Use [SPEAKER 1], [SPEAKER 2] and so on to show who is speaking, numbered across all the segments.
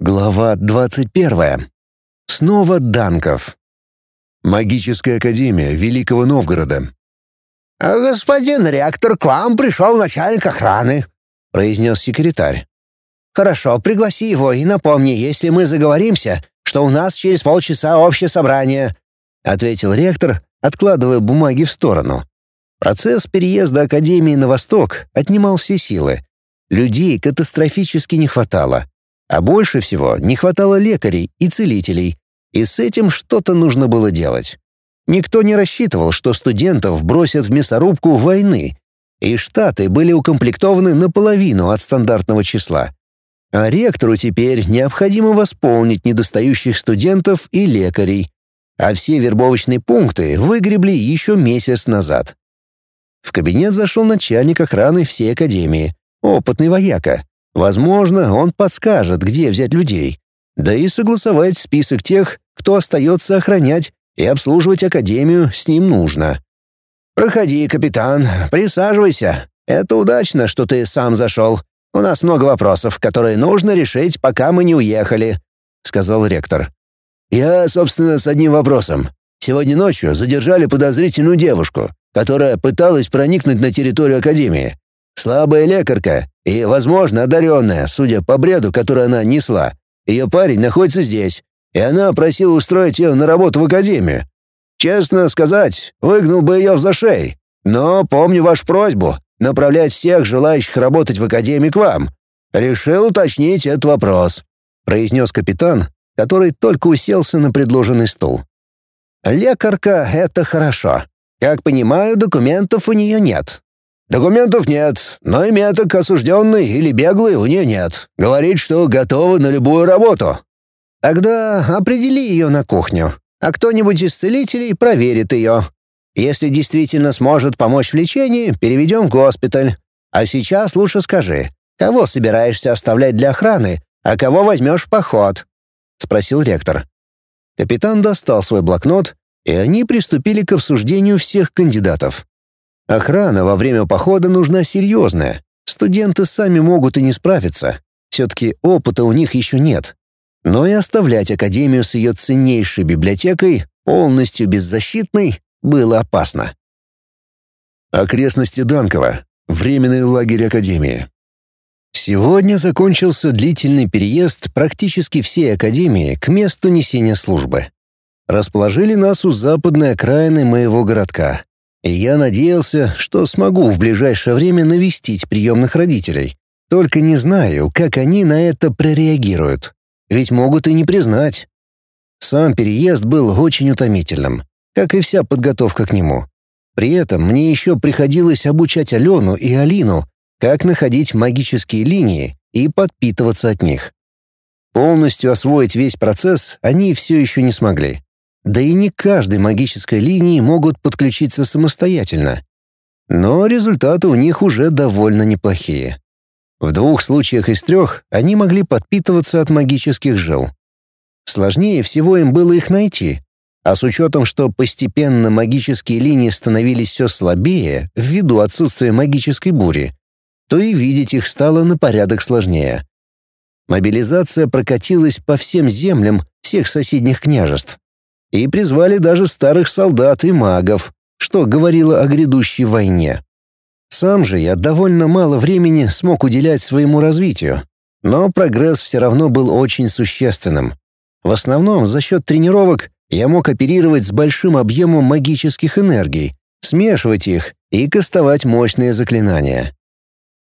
[SPEAKER 1] Глава 21. Снова Данков. Магическая академия Великого Новгорода.
[SPEAKER 2] «Господин ректор, к вам пришел начальник охраны», — произнес секретарь. «Хорошо, пригласи его и напомни, если мы заговоримся, что у нас через полчаса общее собрание», — ответил ректор, откладывая бумаги в сторону. Процесс переезда Академии на восток отнимал все силы. Людей катастрофически не хватало. А больше всего не хватало лекарей и целителей, и с этим что-то нужно было делать. Никто не рассчитывал, что студентов бросят в мясорубку войны, и штаты были укомплектованы наполовину от стандартного числа. А ректору теперь необходимо восполнить недостающих студентов и лекарей, а все вербовочные пункты выгребли еще месяц назад. В кабинет зашел начальник охраны всей академии, опытный вояка, Возможно, он подскажет, где взять людей. Да и согласовать список тех, кто остается охранять и обслуживать Академию с ним нужно. «Проходи, капитан, присаживайся. Это удачно, что ты сам зашел. У нас много вопросов, которые нужно решить, пока мы не уехали», — сказал ректор. «Я, собственно, с одним вопросом. Сегодня ночью задержали подозрительную девушку, которая пыталась проникнуть на территорию Академии. Слабая лекарка и, возможно, одаренная, судя по бреду, который она несла. Ее парень находится здесь, и она просила устроить ее на работу в академию. Честно сказать, выгнал бы ее в зашей. Но помню вашу просьбу направлять всех желающих работать в академии к вам. Решил уточнить этот вопрос», — произнес капитан, который только уселся на предложенный стул. «Лекарка — это хорошо. Как понимаю, документов у нее нет. Документов нет, но и меток осужденный или беглый у нее нет. Говорит, что готова на любую работу. Тогда определи ее на кухню, а кто-нибудь из целителей проверит ее. Если действительно сможет помочь в лечении, переведем в госпиталь. А сейчас лучше скажи, кого собираешься оставлять для охраны, а кого возьмешь в поход?» — спросил ректор. Капитан достал свой блокнот, и они приступили к обсуждению всех кандидатов. Охрана во время похода нужна серьезная. Студенты сами могут и не справиться. Все-таки опыта у них еще нет. Но и оставлять Академию с ее ценнейшей библиотекой, полностью беззащитной, было опасно.
[SPEAKER 1] Окрестности Данкова. Временный лагерь Академии.
[SPEAKER 3] Сегодня закончился длительный переезд практически всей Академии к месту несения службы. Расположили нас у западной окраины моего городка, и я надеялся, что смогу в ближайшее время навестить приемных родителей. Только не знаю, как они на это прореагируют. Ведь могут и не признать. Сам переезд был очень утомительным, как и вся подготовка к нему. При этом мне еще приходилось обучать Алену и Алину, как находить магические линии и подпитываться от них. Полностью освоить весь процесс они все еще не смогли. Да и не каждой магической линии могут подключиться самостоятельно. Но результаты у них уже довольно неплохие. В двух случаях из трех они могли подпитываться от магических жил. Сложнее всего им было их найти, а с учетом, что постепенно магические линии становились все слабее ввиду отсутствия магической бури, то и видеть их стало на порядок сложнее. Мобилизация прокатилась по всем землям всех соседних княжеств и призвали даже старых солдат и магов, что говорило о грядущей войне. Сам же я довольно мало времени смог уделять своему развитию, но прогресс все равно был очень существенным. В основном за счет тренировок я мог оперировать с большим объемом магических энергий, смешивать их и кастовать мощные заклинания.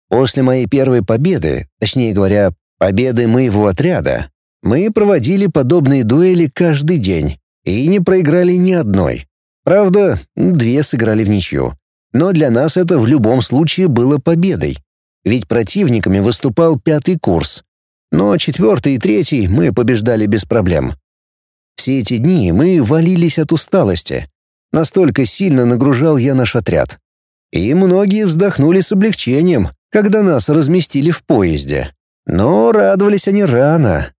[SPEAKER 3] После моей первой победы, точнее говоря, победы моего отряда, мы проводили подобные дуэли каждый день, и не проиграли ни одной. Правда, две сыграли в ничью. Но для нас это в любом случае было победой. Ведь противниками выступал пятый курс. Но четвертый и третий мы побеждали без проблем. Все эти дни мы валились от усталости. Настолько сильно нагружал я наш отряд. И многие вздохнули с облегчением, когда нас разместили в поезде. Но радовались они рано.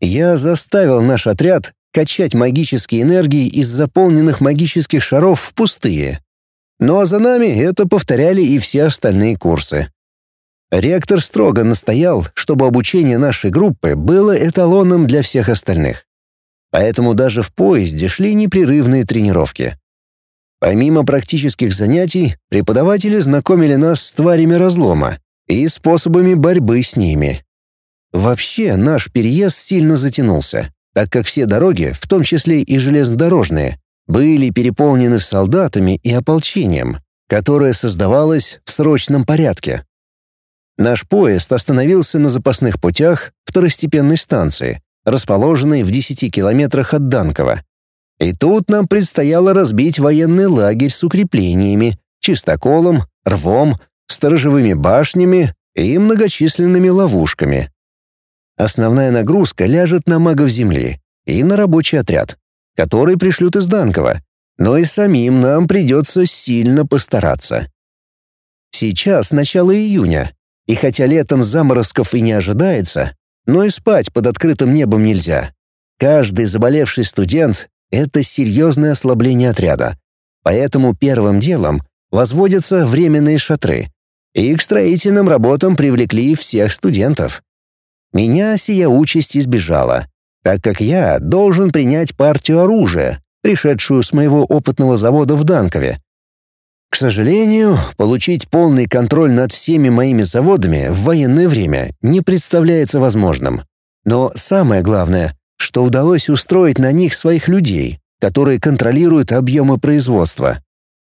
[SPEAKER 3] Я заставил наш отряд качать магические энергии из заполненных магических шаров в пустые. Ну а за нами это повторяли и все остальные курсы. Ректор строго настоял, чтобы обучение нашей группы было эталоном для всех остальных. Поэтому даже в поезде шли непрерывные тренировки. Помимо практических занятий, преподаватели знакомили нас с тварями разлома и способами борьбы с ними. Вообще, наш переезд сильно затянулся, так как все дороги, в том числе и железнодорожные, были переполнены солдатами и ополчением, которое создавалось в срочном порядке. Наш поезд остановился на запасных путях второстепенной станции, расположенной в 10 километрах от Данкова. И тут нам предстояло разбить военный лагерь с укреплениями, чистоколом, рвом, сторожевыми башнями и многочисленными ловушками. Основная нагрузка ляжет на магов Земли и на рабочий отряд, который пришлют из Данкова, но и самим нам придется сильно постараться. Сейчас начало июня, и хотя летом заморозков и не ожидается, но и спать под открытым небом нельзя. Каждый заболевший студент — это серьезное ослабление отряда. Поэтому первым делом возводятся временные шатры. И к строительным работам привлекли всех студентов. Меня сия участь избежала, так как я должен принять партию оружия, пришедшую с моего опытного завода в Данкове, к сожалению, получить полный контроль над всеми моими заводами в военное время не представляется возможным. Но самое главное, что удалось устроить на них своих людей, которые контролируют объемы производства.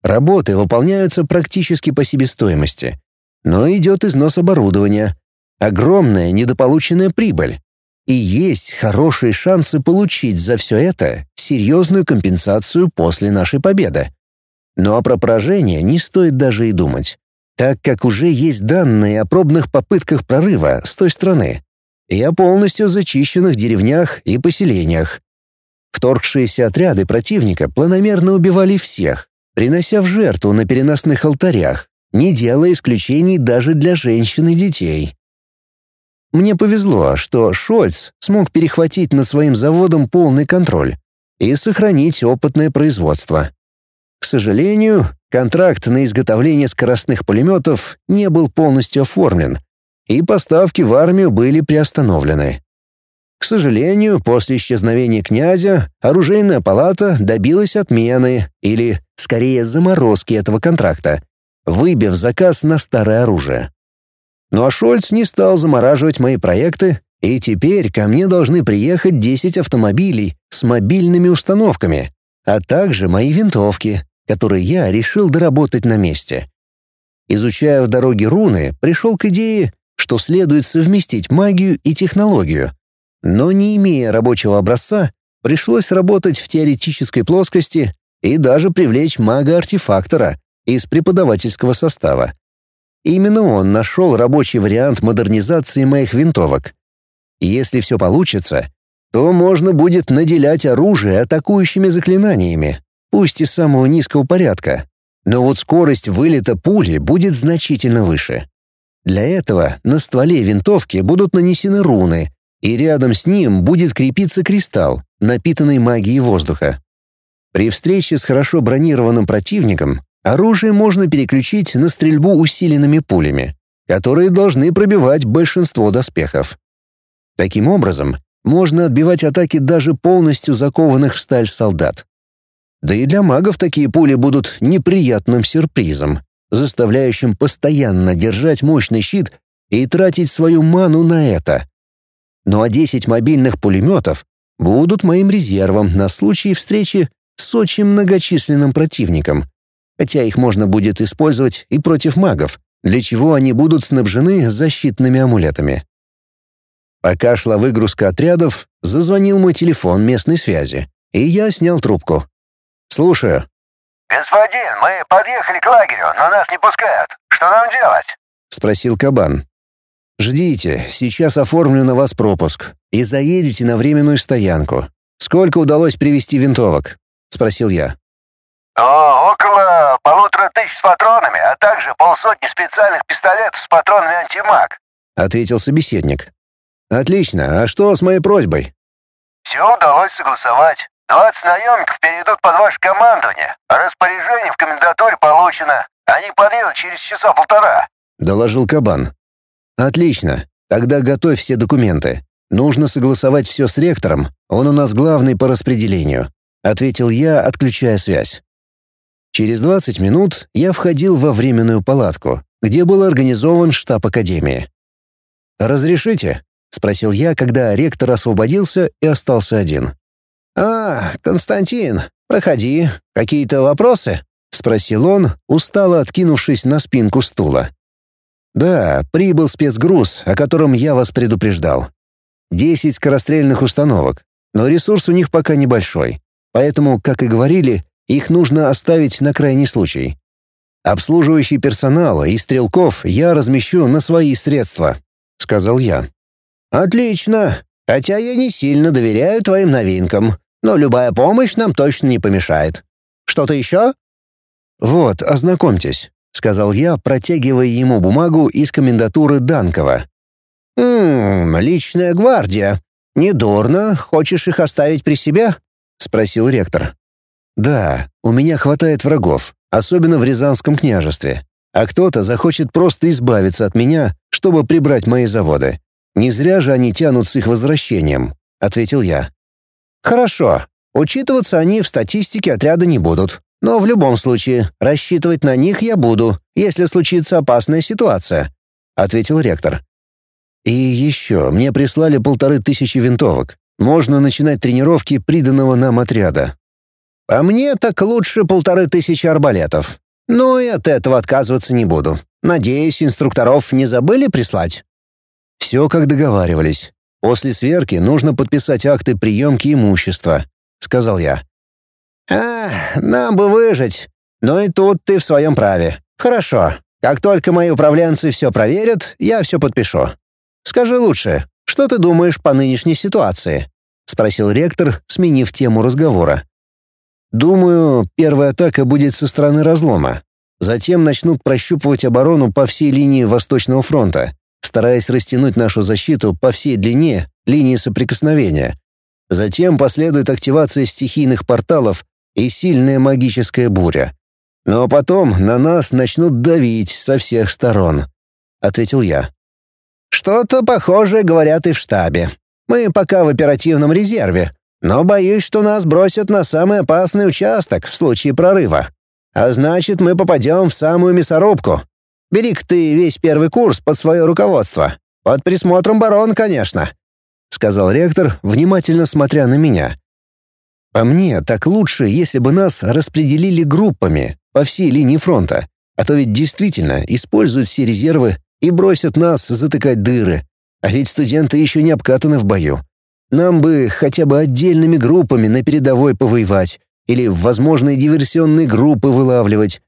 [SPEAKER 3] Работы выполняются практически по себестоимости. Но идет износ оборудования, огромная недополученная прибыль. И есть хорошие шансы получить за все это серьезную компенсацию после нашей победы. Но про поражение не стоит даже и думать, так как уже есть данные о пробных попытках прорыва с той стороны и о полностью зачищенных деревнях и поселениях. Вторгшиеся отряды противника планомерно убивали всех, принося в жертву на переносных алтарях, не делая исключений даже для женщин и детей. Мне повезло, что Шольц смог перехватить над своим заводом полный контроль и сохранить опытное производство. К сожалению, контракт на изготовление скоростных пулеметов не был полностью оформлен, и поставки в армию были приостановлены. К сожалению, после исчезновения князя оружейная палата добилась отмены или, скорее, заморозки этого контракта, выбив заказ на старое оружие. Ну а Шольц не стал замораживать мои проекты, и теперь ко мне должны приехать 10 автомобилей с мобильными установками, а также мои винтовки, которые я решил доработать на месте. Изучая в дороге руны, пришел к идее, что следует совместить магию и технологию. Но не имея рабочего образца, пришлось работать в теоретической плоскости и даже привлечь мага-артефактора из преподавательского состава. Именно он нашел рабочий вариант модернизации моих винтовок. Если все получится, то можно будет наделять оружие атакующими заклинаниями, пусть и самого низкого порядка, но вот скорость вылета пули будет значительно выше. Для этого на стволе винтовки будут нанесены руны, и рядом с ним будет крепиться кристалл, напитанный магией воздуха. При встрече с хорошо бронированным противником оружие можно переключить на стрельбу усиленными пулями, которые должны пробивать большинство доспехов. Таким образом, можно отбивать атаки даже полностью закованных в сталь солдат. Да и для магов такие пули будут неприятным сюрпризом, заставляющим постоянно держать мощный щит и тратить свою ману на это. Ну а 10 мобильных пулеметов будут моим резервом на случай встречи с очень многочисленным противником, хотя их можно будет использовать и против магов, для чего они будут снабжены защитными амулетами. Пока шла выгрузка отрядов, зазвонил мой телефон местной связи, и я снял трубку. «Слушаю».
[SPEAKER 4] «Господин, мы подъехали к лагерю, но нас не пускают. Что нам делать?»
[SPEAKER 3] — спросил Кабан. «Ждите, сейчас оформлю на вас пропуск и заедете на временную стоянку. Сколько удалось привезти винтовок?» — спросил я.
[SPEAKER 4] «О, около полутора тысяч с патронами, а также полсотни специальных пистолетов с патронами антимаг», —
[SPEAKER 3] ответил собеседник. «Отлично. А что с моей просьбой?»
[SPEAKER 4] «Все удалось согласовать. Двадцать наемников перейдут под ваше командование. Распоряжение в комендатуре получено. Они подъедут через часа полтора», —
[SPEAKER 3] доложил Кабан. Отлично. Тогда готовь все документы. Нужно согласовать все с ректором, он у нас главный по распределению», — ответил я, отключая связь. Через 20 минут я входил во временную палатку, где был организован штаб Академии. «Разрешите?» — спросил я, когда ректор освободился и остался один.
[SPEAKER 2] «А, Константин, проходи. Какие-то вопросы?» — спросил он, устало откинувшись на спинку стула.
[SPEAKER 3] «Да, прибыл спецгруз, о котором я вас предупреждал. Десять скорострельных установок, но ресурс у них пока небольшой. Поэтому, как и говорили, их нужно оставить на крайний случай. Обслуживающий персонал и стрелков я размещу на свои средства», — сказал я.
[SPEAKER 2] «Отлично. Хотя я не сильно доверяю твоим новинкам, но любая помощь нам точно не помешает. Что-то еще?»
[SPEAKER 3] «Вот, ознакомьтесь», — сказал я, протягивая ему бумагу из комендатуры Данкова.
[SPEAKER 2] «Ммм, личная гвардия. Недурно. Хочешь их оставить при себе?» — спросил ректор.
[SPEAKER 3] «Да, у меня хватает врагов, особенно в Рязанском княжестве. А кто-то захочет просто избавиться от меня, чтобы прибрать мои заводы. Не зря же они тянут с их возвращением», — ответил я.
[SPEAKER 2] «Хорошо. Учитываться они в статистике отряда не будут. Но в любом случае, рассчитывать на них я буду, если случится опасная ситуация», — ответил ректор.
[SPEAKER 3] И еще, мне прислали полторы тысячи винтовок. Можно начинать тренировки приданного нам отряда.
[SPEAKER 2] А мне так лучше полторы тысячи арбалетов. Но и от этого отказываться не буду. Надеюсь, инструкторов не забыли прислать?
[SPEAKER 3] Все как договаривались. После сверки нужно подписать акты приемки имущества, сказал я.
[SPEAKER 2] А, нам бы выжить. Но и тут ты в своем праве. Хорошо. Как только мои управленцы все проверят, я все подпишу. Скажи лучше, что ты думаешь по нынешней ситуации?» — спросил ректор, сменив тему разговора.
[SPEAKER 3] «Думаю, первая атака будет со стороны разлома. Затем начнут прощупывать оборону по всей линии Восточного фронта, стараясь растянуть нашу защиту по всей длине линии соприкосновения. Затем последует активация стихийных порталов и сильная магическая буря. Но потом на нас начнут давить со всех сторон», — ответил я.
[SPEAKER 2] Что-то похожее говорят и в штабе. Мы пока в оперативном резерве, но боюсь, что нас бросят на самый опасный участок в случае прорыва. А значит, мы попадем в самую мясорубку. бери ты весь первый курс под свое руководство. Под присмотром барона, конечно», — сказал ректор, внимательно смотря на меня.
[SPEAKER 3] «По мне, так лучше, если бы нас распределили группами по всей линии фронта, а то ведь действительно используют все резервы и бросят нас затыкать дыры. А ведь студенты еще не обкатаны в бою. Нам бы хотя бы отдельными группами на передовой повоевать или возможные диверсионные группы вылавливать.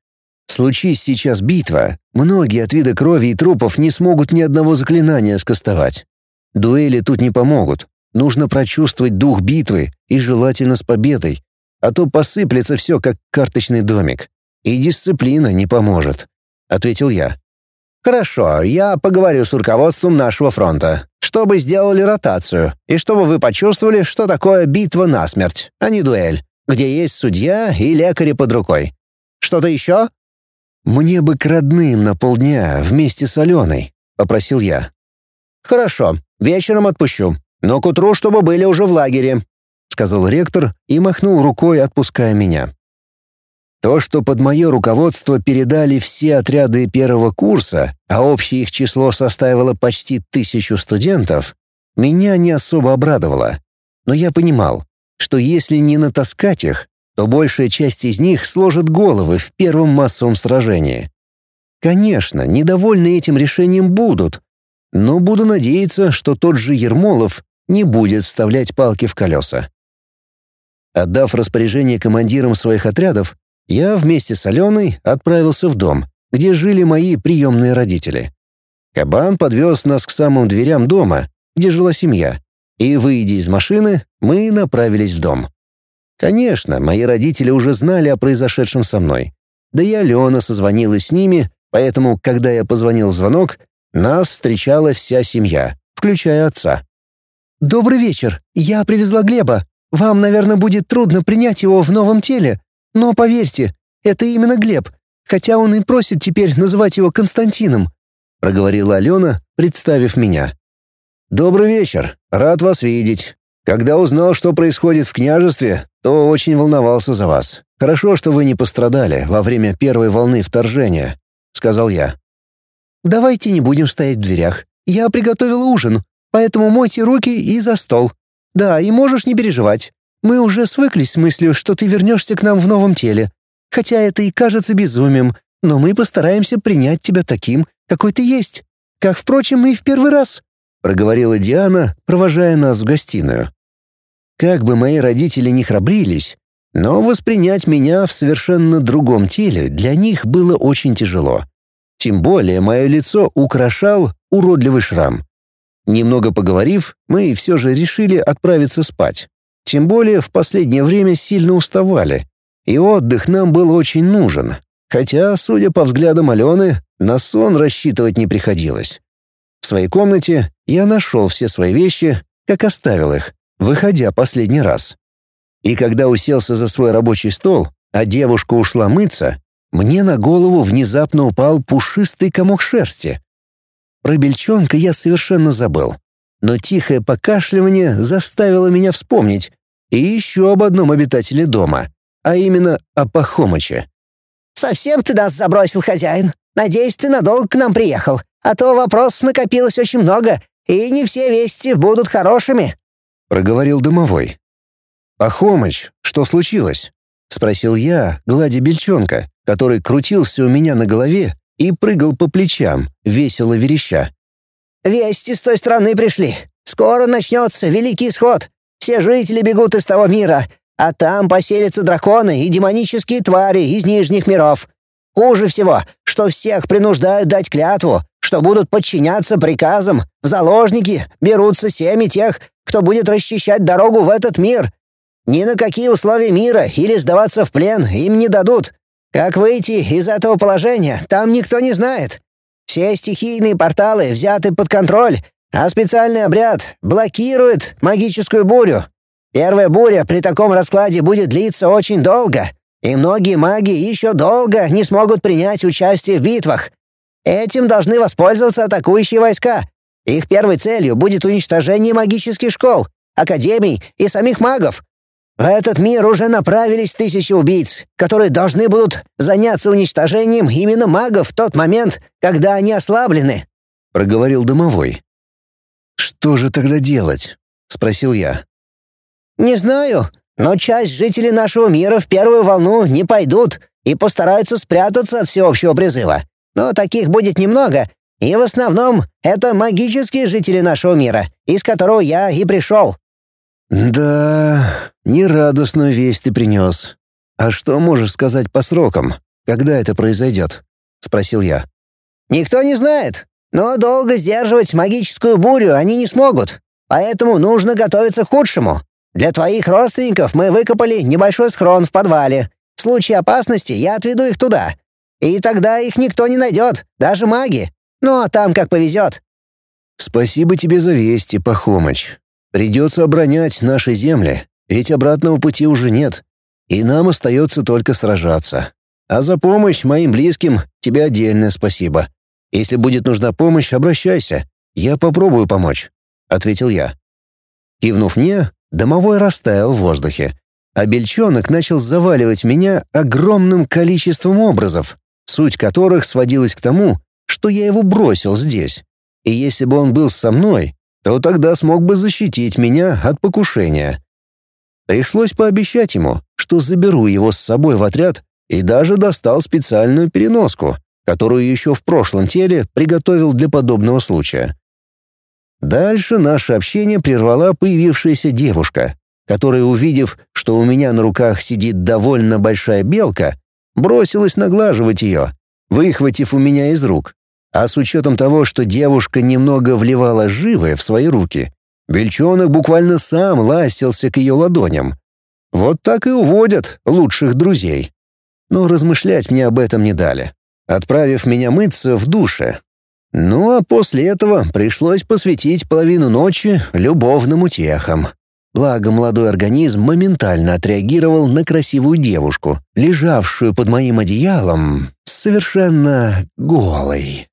[SPEAKER 3] Случись сейчас битва, многие от вида крови и трупов не смогут ни одного заклинания скостовать. Дуэли тут не помогут. Нужно прочувствовать дух битвы и желательно с победой, а то посыплется все как карточный домик. И дисциплина не поможет», — ответил я.
[SPEAKER 2] «Хорошо, я поговорю с руководством нашего фронта, чтобы сделали ротацию, и чтобы вы почувствовали, что такое битва насмерть, а не дуэль, где есть судья и лекари под рукой. Что-то еще?»
[SPEAKER 3] «Мне бы к родным на полдня вместе с Аленой», — попросил я.
[SPEAKER 2] «Хорошо, вечером отпущу, но к утру, чтобы были уже в лагере», — сказал ректор и махнул рукой, отпуская меня.
[SPEAKER 3] То, что под мое руководство передали все отряды первого курса, а общее их число составило почти тысячу студентов, меня не особо обрадовало. Но я понимал, что если не натаскать их, то большая часть из них сложит головы в первом массовом сражении. Конечно, недовольны этим решением будут, но буду надеяться, что тот же Ермолов не будет вставлять палки в колеса. Отдав распоряжение командирам своих отрядов, я вместе с Аленой отправился в дом, где жили мои приемные родители. Кабан подвез нас к самым дверям дома, где жила семья, и, выйдя из машины, мы направились в дом. Конечно, мои родители уже знали о произошедшем со мной. Да и Алена созвонилась с ними, поэтому, когда я позвонил в звонок, нас встречала вся семья, включая отца.
[SPEAKER 5] «Добрый вечер. Я привезла Глеба. Вам, наверное, будет трудно принять его в новом теле, но поверьте, это именно Глеб, хотя он и просит теперь называть его Константином.
[SPEAKER 3] — проговорила Алена, представив меня. «Добрый вечер. Рад вас видеть. Когда узнал, что происходит в княжестве, то очень волновался за вас. Хорошо, что вы не пострадали во время первой волны вторжения», — сказал я.
[SPEAKER 5] «Давайте не будем стоять в дверях. Я приготовила ужин, поэтому мойте руки и за стол. Да, и можешь не переживать. Мы уже свыклись с мыслью, что ты вернешься к нам в новом теле. Хотя это и кажется безумием, но мы постараемся принять тебя таким, какой ты есть. Как, впрочем, и в первый раз», — проговорила Диана, провожая нас в гостиную.
[SPEAKER 3] Как бы мои родители не храбрились, но воспринять меня в совершенно другом теле для них было очень тяжело. Тем более мое лицо украшал уродливый шрам. Немного поговорив, мы все же решили отправиться спать. Тем более в последнее время сильно уставали, и отдых нам был очень нужен. Хотя, судя по взглядам Алены, на сон рассчитывать не приходилось. В своей комнате я нашел все свои вещи, как оставил их, выходя последний раз. И когда уселся за свой рабочий стол, а девушка ушла мыться, мне на голову внезапно упал пушистый комок шерсти. Про бельчонка я совершенно забыл. Но тихое покашливание заставило меня вспомнить и еще об одном обитателе дома, а именно о Пахомыче.
[SPEAKER 2] «Совсем ты нас забросил, хозяин. Надеюсь, ты надолго к нам приехал, а то вопросов накопилось очень много, и не все вести будут хорошими», —
[SPEAKER 3] проговорил домовой. «Пахомыч, что случилось?» — спросил я, гладя бельчонка, который крутился у меня на голове и прыгал по плечам, весело вереща.
[SPEAKER 2] «Вести с той стороны пришли. Скоро начнется Великий Исход. Все жители бегут из того мира, а там поселятся драконы и демонические твари из нижних миров. Хуже всего, что всех принуждают дать клятву, что будут подчиняться приказам, в заложники берутся семьи тех, кто будет расчищать дорогу в этот мир. Ни на какие условия мира или сдаваться в плен им не дадут. Как выйти из этого положения, там никто не знает. Все стихийные порталы взяты под контроль, а специальный обряд блокирует магическую бурю. Первая буря при таком раскладе будет длиться очень долго, и многие маги еще долго не смогут принять участие в битвах. Этим должны воспользоваться атакующие войска. Их первой целью будет уничтожение магических школ, академий и самих магов. В этот мир уже направились тысячи убийц, которые должны будут заняться уничтожением именно магов в тот момент, когда они ослаблены», —
[SPEAKER 3] проговорил домовой. «Что же тогда делать?» — спросил я.
[SPEAKER 2] «Не знаю, но часть жителей нашего мира в первую волну не пойдут и постараются спрятаться от всеобщего призыва. Но таких будет немного, и в основном это магические жители нашего мира, из которого я и пришел».
[SPEAKER 3] «Да, нерадостную весть ты принес. А что можешь сказать по срокам? Когда это произойдет?» — спросил я.
[SPEAKER 2] «Никто не знает, но долго сдерживать магическую бурю они не смогут, поэтому нужно готовиться к худшему. Для твоих родственников мы выкопали небольшой схрон в подвале. В случае опасности я отведу их туда. И тогда их никто не найдет, даже маги. Ну а там как повезет».
[SPEAKER 3] «Спасибо тебе за вести, Пахомыч. Придется оборонять наши земли, ведь обратного пути уже нет, и нам остается только сражаться. А за помощь моим близким тебе отдельное спасибо. Если будет нужна помощь, обращайся. Я попробую помочь», — ответил я. Кивнув мне, домовой растаял в воздухе, а бельчонок начал заваливать меня огромным количеством образов, суть которых сводилась к тому, что я его бросил здесь. И если бы он был со мной, то тогда смог бы защитить меня от покушения. Пришлось пообещать ему, что заберу его с собой в отряд и даже достал специальную переноску, которую еще в прошлом теле приготовил для подобного случая. Дальше наше общение прервала появившаяся девушка, которая, увидев, что у меня на руках сидит довольно большая белка, бросилась наглаживать ее, выхватив у меня из рук. А с учетом того, что девушка немного вливала живое в свои руки, бельчонок буквально сам ластился к ее ладоням. Вот так и уводят лучших друзей. Но размышлять мне об этом не дали, отправив меня мыться в душе. Ну а после этого пришлось посвятить половину ночи любовным утехам. Благо молодой организм моментально отреагировал на красивую девушку, лежавшую под моим одеялом, совершенно голой.